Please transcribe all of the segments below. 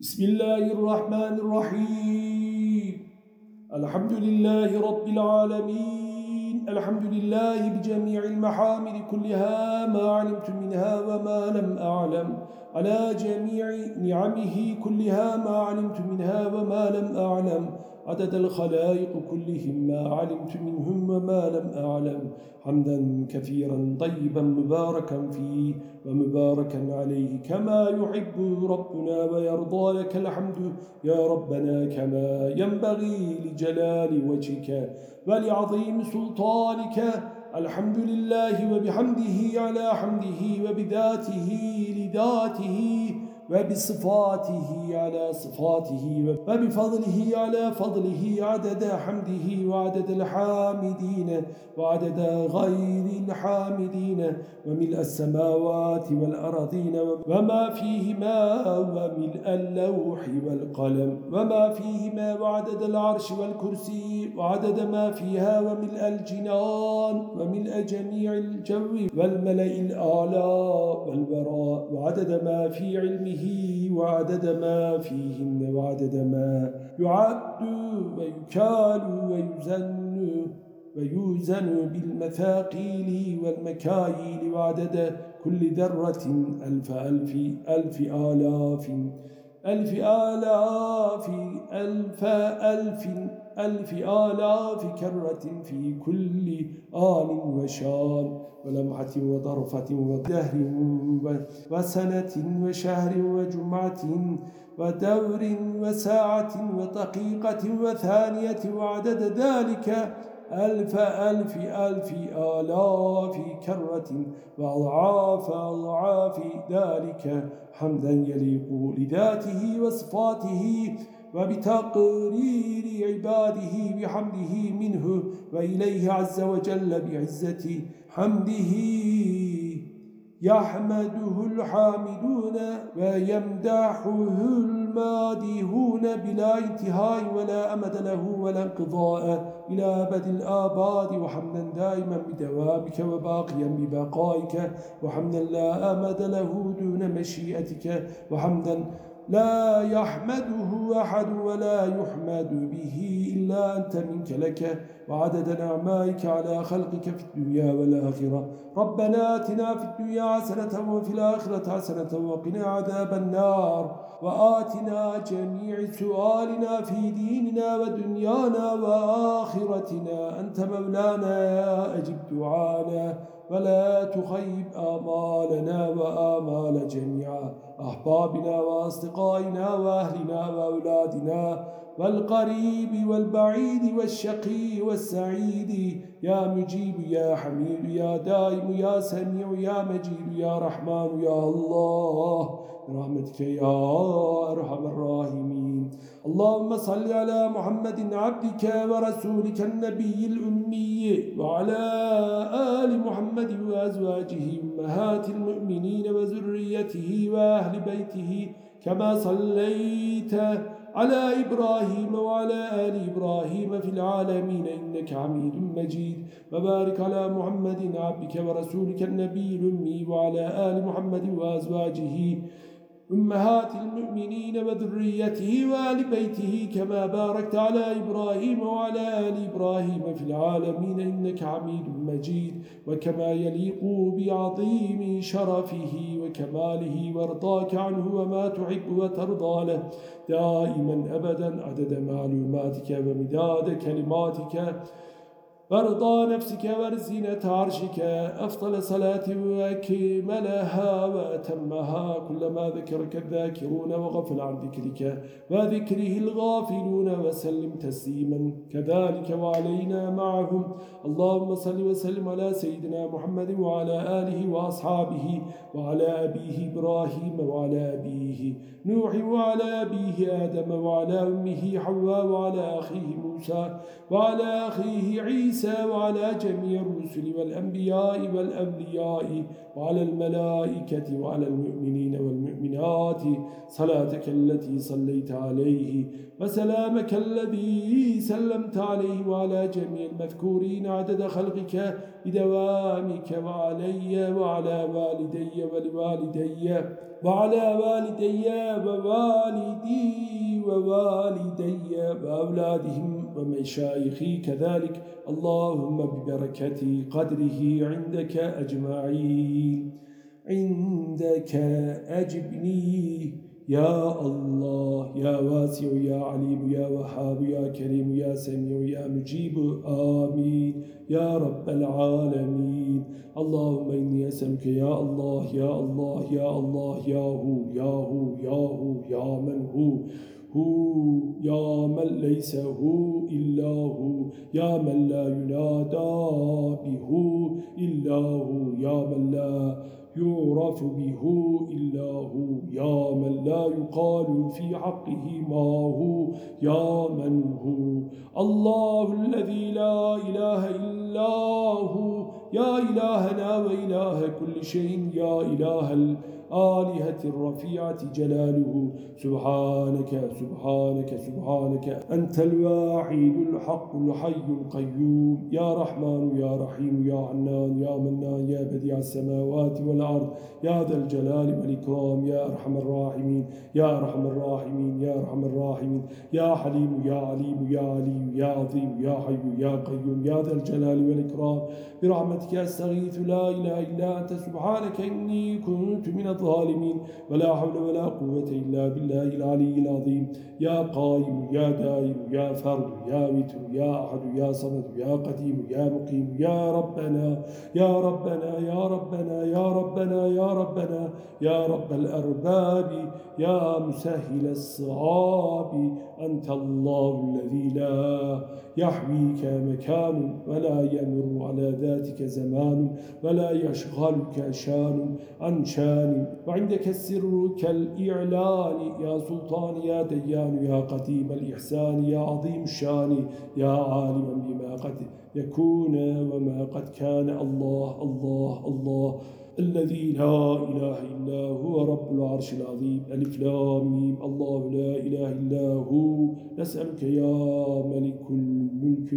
بسم الله الرحمن الرحيم. الحمد لله رب العالمين. الحمد لله بجميع المحامد كلها ما علمت منها وما لم أعلم. على جميع نعمه كلها ما علمت منها وما لم أعلم. عدد الخلائق كلهم ما علمت منهم وما لم أعلم. حمدا كثيرا طيبا مباركا فيه ومباركا عليه. كما يحب ربنا ويرضى لك الحمد. يا ربنا كما ينبغي لجلال وجهك ولعظيم سلطانك. الحمد لله وبحمده على حمده وبذاته لذاته. وبصفاته على صفاته وبفضله على فضله عدد حمده وعدد الحامدين وعدد غير الحامدين وملء السماوات والأرضين وما فيهما وملء اللوح والقلم وما فيهما وعدد العرش والكرسي وعدد ما فيها وملء الجنان وملء جميع الجو والملئ الأعلى والبراء وعدد ما في علمه به وعدد ما فيهن وعدد ما يعد ويكال ويزن ويوزن بالمثاقيل والمكاييل وعدد كل ذرة ألف ألف ألف آلاف ألف آلاف ألف ألف ألف آلاف كرة في كل آن وشان ولمعة وضرفة ودهر وسنة وشهر وجمعة ودور وساعة ودقيقة وثانية وعدد ذلك ألف ألف ألف آلاف كرة وأضعاف أضعاف ذلك حمدا يليق لذاته وصفاته وبتقرير عباده بحمده منه وإليه عز وجل بعزة حمده. يحمده الحامدون ويمدحه المادهون بلا انتهاء ولا أمد له ولا انقضاء إلى أبد الآباد. وحمدا دائما بدوامك وباقيا ببقائك. وحمدا لا أمد له دون مشيئتك. وحمدا لا يحمده أحد ولا يحمد به إلا أنت منك لك وعدد نعمائك على خلقك في الدنيا والآخرة. ربنا آتنا في الدنيا حسنة وفي الآخرة حسنة وقنا عذاب النار. وآتنا جميع سؤالنا في ديننا ودنيانا وآخرتنا. أنت مولانا أجب دعانا. ولا تخيب آمالنا وآمال جميع أحبابنا وأصدقائنا وأهلنا وأولادنا والقريب والبعيد والشقي والسعيد. يا مجيب يا حميد يا دائم يا سميع يا مجيد يا رحمن يا الله برحمتك يا أرحم الراحمين. اللهم صل على محمد عبدك ورسولك النبي الأمي وعلى آل محمد وأزواجه أمهات المؤمنين وزريته وأهل بيته كما صليت على إبراهيم وعلى آل إبراهيم في العالمين إنك عميد مجيد. وبارك على محمد عبدك ورسولك النبي الأمي وعلى آل محمد وأزواجه أمهات المؤمنين وذريته وآل بيته كما باركت على إبراهيم وعلى آل إبراهيم في العالمين إنك عميد مجيد وكما يليق بعظيم شرفه وكماله وارضاك عنه وما تحب وترضى له. دائما أبدا عدد معلوماتك ومداد كلماتك ورضا نفسك ورزينة عرشك. أفضل صلاة وكملها وأتمها. كلما ذكرك الذاكرون وغفل عن ذكرك وذكره الغافلون وسلم تسليما. كذلك وعلينا معهم. اللهم صل وسلم على سيدنا محمد وعلى آله وأصحابه وعلى أبيه إبراهيم وعلى أبيه نوح وعلى أبيه آدم وعلى أمه حواء وعلى أخيه موسى وعلى أخيه عيسى وعلى جميع الرسل والأنبياء والأولياء وعلى الملائكة وعلى المؤمنين والمؤمنين المؤمنات صلاتك التي صليت عليه وسلامك الذي سلمت عليه وعلى جميع المذكورين عدد خلقك بدوامك وعلي وعلى والدي ولوالدي وعلى والدي ووالدي ووالدي وأولادهم ومشايخي كذلك. اللهم ببركة قدره عندك أجمعين. عندك أجبني. يا الله يا واسع يا عليم يا وهاب يا كريم يا سميع يا مجيب. آمين. يا رب العالمين. اللهم إني أسألك يا الله يا الله يا الله يا هو يا هو يا هو يا من هو. هو يا من ليس هو إلا هو يا من لا ينادى به إلا هو يا من لا يعرف به إلا هو يا من لا يقال في حقه ما هو يا من هو الله الذي لا إله إلا هو يا إلهنا وإله كل شيء يا إله الآلهة الرفيعة جلاله. سبحانك سبحانك سبحانك. أنت الواحد الحق الحي القيوم. يا رحمن يا رحيم يا عنان يا منان يا بديع السماوات والأرض. يا ذا الجلال والإكرام. يا أرحم الراحمين يا أرحم الراحمين يا أرحم الراحمين. يا حليم يا عليم يا عليم يا عظيم يا حي يا قيوم. يا ذا الجلال والإكرام. برحمتك أستغيث. لا إله إلا أنت. سبحانك إني كنت من الظالمين ولا حول ولا قوة إلا بالله العلي العظيم. يا قائم يا دائم يا فرد يا وتر يا أحد يا صمد يا قديم يا مقيم. يا ربنا يا ربنا يا ربنا يا ربنا يا ربنا يا رب الأرباب يا مسهل الصعاب. أنت الله الذي لا يحويك مكان ولا يمر على ذاتك زمان ولا يشغلك شان عن شان. وعندك السر كالإعلان يا سلطان يا ديان يا قديم الإحسان يا عظيم الشان يا عالما بما قد يكون وما قد كان. الله الله الله. الذي لا إله إلا هو رب العرش العظيم. ألف لام الله لا إله إلا هو. نسألك يا ملك الملك.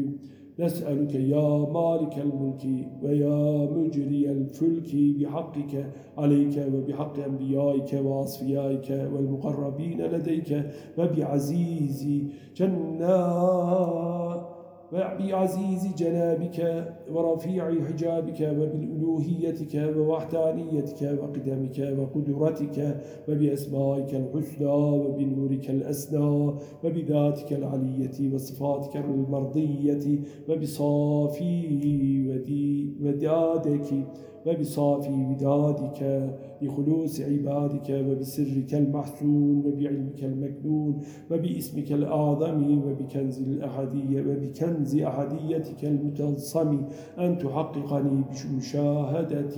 نسألك يا مالك الملك ويا مجري الفلك بحقك عليك وبحق أنبيائك وأصفيائك والمقربين لديك وبعزيز جنات. وبعزيز جنابك ورفيع حجابك وبالألوهيتك ووحدانيتك وقدمك وقدرتك وبأسمائك الحسنى وبنورك الأسنى وبذاتك العلية وصفاتك المرضية وبصافي ودادك وبصافي ودادك بخلوص عبادك وبسرك المحسون وبعلمك المكنون وباسمك الأعظم وبكنز الأحدية وبكنز أحديتك المتنصم أن تحققني بمشاهدة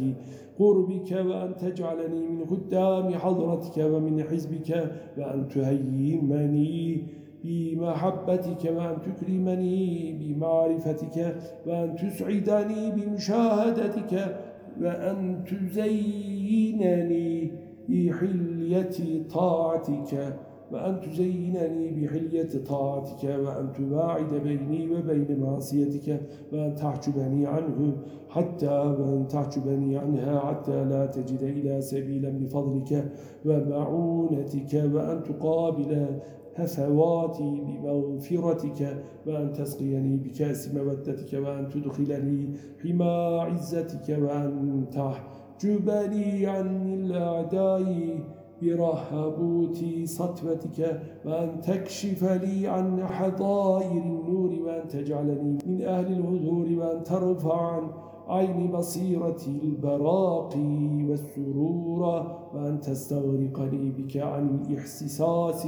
قربك وأن تجعلني من قدام حضرتك ومن حزبك وأن تهيمني بمحبتك وأن تكرمني بمعرفتك وأن تسعدني بمشاهدتك. وأن تزينني بحلية طاعتك وأن تزينني بحلية طاعتك وأن تباعد بيني وبين معصيتك وأن تحجبني عنه حتى وأن تحجبني عنها حتى لا تجد إلى سبيلا بفضلك ومعونتك وأن تقابل هفواتي بمغفرتك وأن تسقيني بكاس مودتك وأن تدخلني حما عزتك وأن تحجبني عن الأعداء برهبوت سطوتك وأن تكشف لي عن حضائر النور وأن تجعلني من أهل الهذور وأن ترفع عن عين بصيرتي البراقي والسرور وأن تستغرقني بك عن الإحساس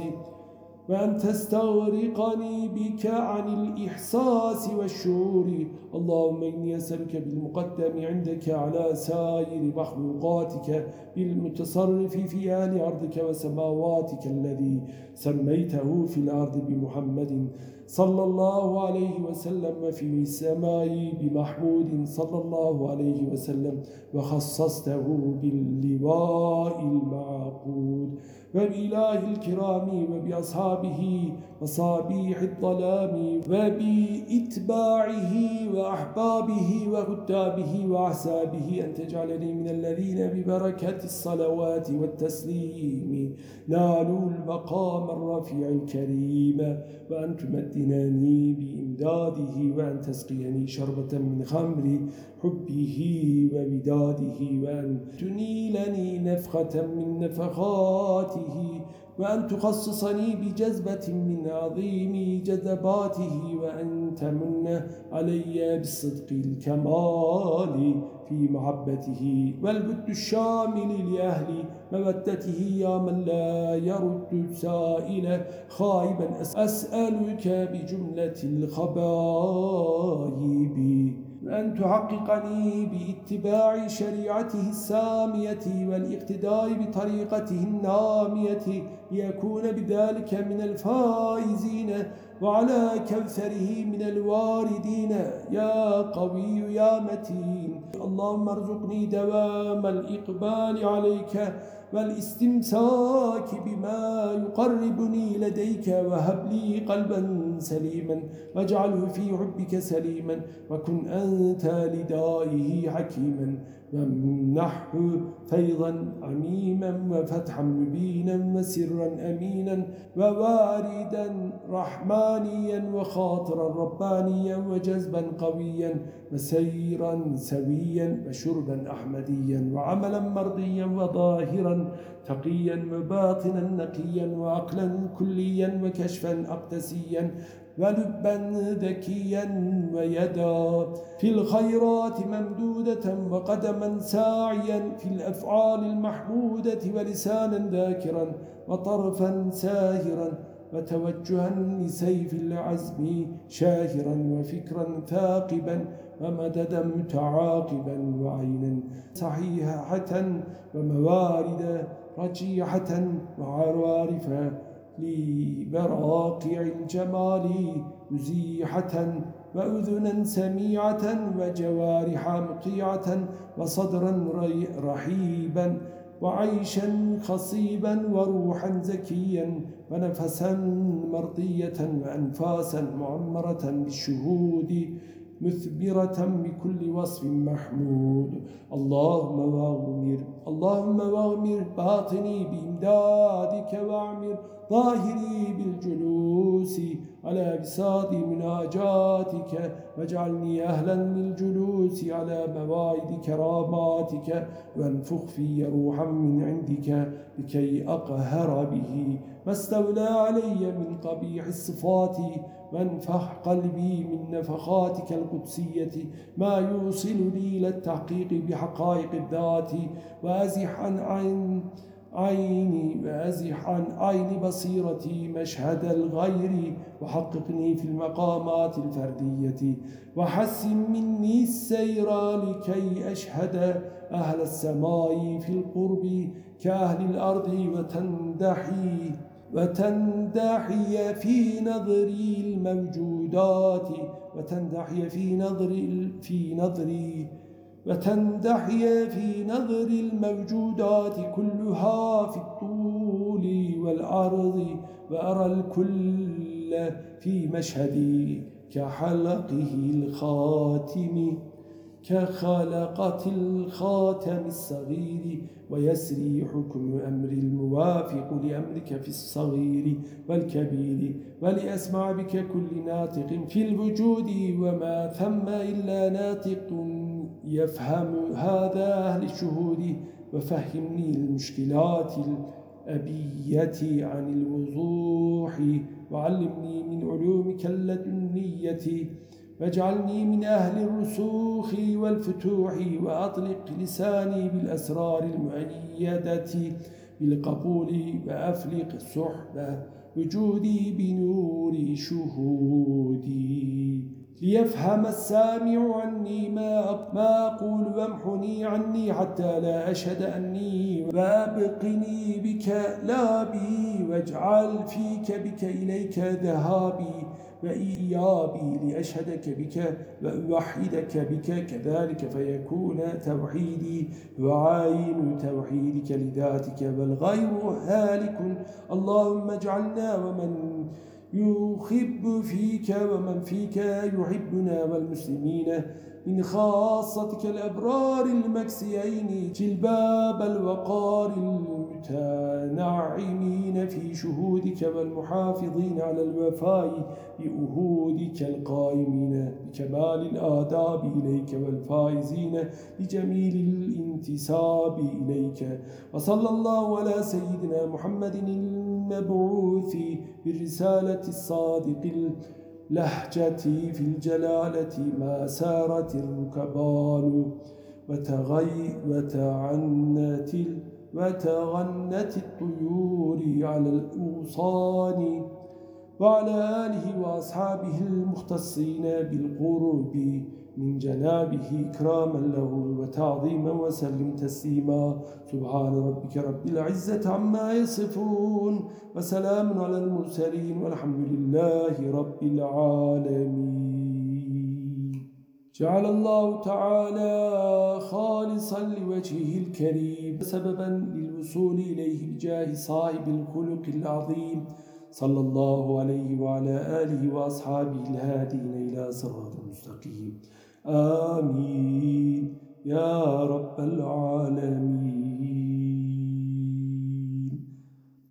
وأن تستغرقني بك عن الإحساس والشعور. اللهم إني أسألك بالمقدم عندك على سائر مخلوقاتك بالمتصرف في آل أرضك وسماواتك الذي سميته في الأرض بمحمد صلى الله عليه وسلم وفي السماء بمحمود صلى الله عليه وسلم وخصصته باللواء المعقود. وبإله الكرام وبأصحابه مصابيح الظلام وبإتباعه وأحبابه وكتابه وأحسابه أن تجعلني من الذين ببركة الصلوات والتسليم. نالوا المقام الرفيع الكريم وأن تمدنني بإمداده وأن تسقيني شربة من خمر حبه ووداده وأن تنيلني نفخة من نفخاته وأن تخصصني بجذبة من عظيم جذباته وأن تمن علي بالصدق الكمال في محبته والبد الشامل لأهل مودته يا من لا يرد سائل خائبا. أسألك بجملة الخبائب أن تحققني باتباع شريعته السامية والاقتداء بطريقته النامية ليكون بذلك من الفائزين وعلى كوثره من الواردين. يا قوي يا متين اللهم ارزقني دوام الإقبال عليك والاستمساك بما يقربني لديك وهب لي قلبا سليما واجعله في حبك سليما وكن أنت لدائه حكيما. وامنحه فيضا عميما وفتحا مبينا وسرا أمينا وواردا رحمانيا وخاطرا ربانيا وجذبا قويا وسيرا سويا وشربا أحمديا وعملا مرضيا وظاهرا تقيا وباطنا نقيا وعقلا كليا وكشفا أقدسيا ولبا ذكيا ويدا. في الخيرات ممدودة وقدما ساعيا في الأفعال المحمودة ولسانا ذاكرا وطرفا ساهرا وتوجها لسيف العزم شاهرا وفكرا ثاقبا ومددا متعاقبا وعينا صحيحة وموارد رجيحة وعوارف لبراقع الجمال مزيحة وأذنا سميعة وجوارح مطيعة وصدرا رحيبا وعيشا خصيبا وروحا زكيا ونفسا مرضية وأنفاسا معمرة بالشهود. مثمرة بكل وصف محمود. اللهم واغمر اللهم واغمر باطني بإمدادك واعمر ظاهري بالجلوس. على بساط مناجاتك واجعلني أهلا للجلوس على موائد كراماتك وانفخ في روحا من عندك لكي أقهر به. ما استولى علي من قبيح الصفات وانفح قلبي من نفخاتك القدسية. ما يوصلني للتحقيق بحقائق الذات وأزح عن عيني وأزح عن عين بصيرتي مشهد الغير. وحققني في المقامات الفردية. وحسن مني السير لكي أشهد أهل السماء في القرب كأهل الأرض. وتندحي وتندحي في نظري الموجودات. وتندحي في نظري في نظري وتندحي في نظر الموجودات كلها في الطول والعرض وأرى الكل في مشهدي كحلقه الخاتم كخلقة الخاتم الصغير ويسري حكم أمر الموافق لأمرك في الصغير والكبير. ولأسمع بك كل ناطق في الوجود وما ثم إلا ناطق يفهم هذا أهل الشهود وفهمني المشكلات الأبية عن الوضوح. وعلمني من علومك اللدنية واجعلني من أهل الرسوخ والفتوح. وأطلق لساني بالأسرار المؤيدة بالقبول. وأفلق سحب وجودي بنور شهودي. ليفهم السامع عني ما ما أقول وامحني عني حتى لا أشهد أني وأبقني بك لا بي واجعل فيك بك إليك ذهابي وإيابي لأشهدك بك وأوحدك بك كذلك فيكون توحيدي وعين توحيدك لذاتك والغير هالك. اللهم اجعلنا ومن يخب فيك ومن فيك يحبنا والمسلمين من خاصتك الأبرار المكسيين جلباب الوقار المتنعمين في شهودك والمحافظين على الوفاء بأهودك القائمين بكمال الآداب إليك والفائزين بجميل الانتساب إليك وصلى الله على سيدنا محمد المبعوث بالرسالة الصادق لهجتي في الجلالة ما سارت الركبان وتغي وتعنت وتغنت الطيور على الأوصان وعلى آله وأصحابه المختصين بالقرب من جنابه إكراما له وتعظيما وسلم تسليما. سبحان ربك رب العزة عما يصفون وسلام على المرسلين والحمد لله رب العالمين. جعل الله تعالى خالصا لوجهه الكريم سببا للوصول إليه بجاه صاحب الخلق العظيم صلى الله عليه وعلى آله وأصحابه الهادين إلى صراط مستقيم. آمين. يا رب العالمين.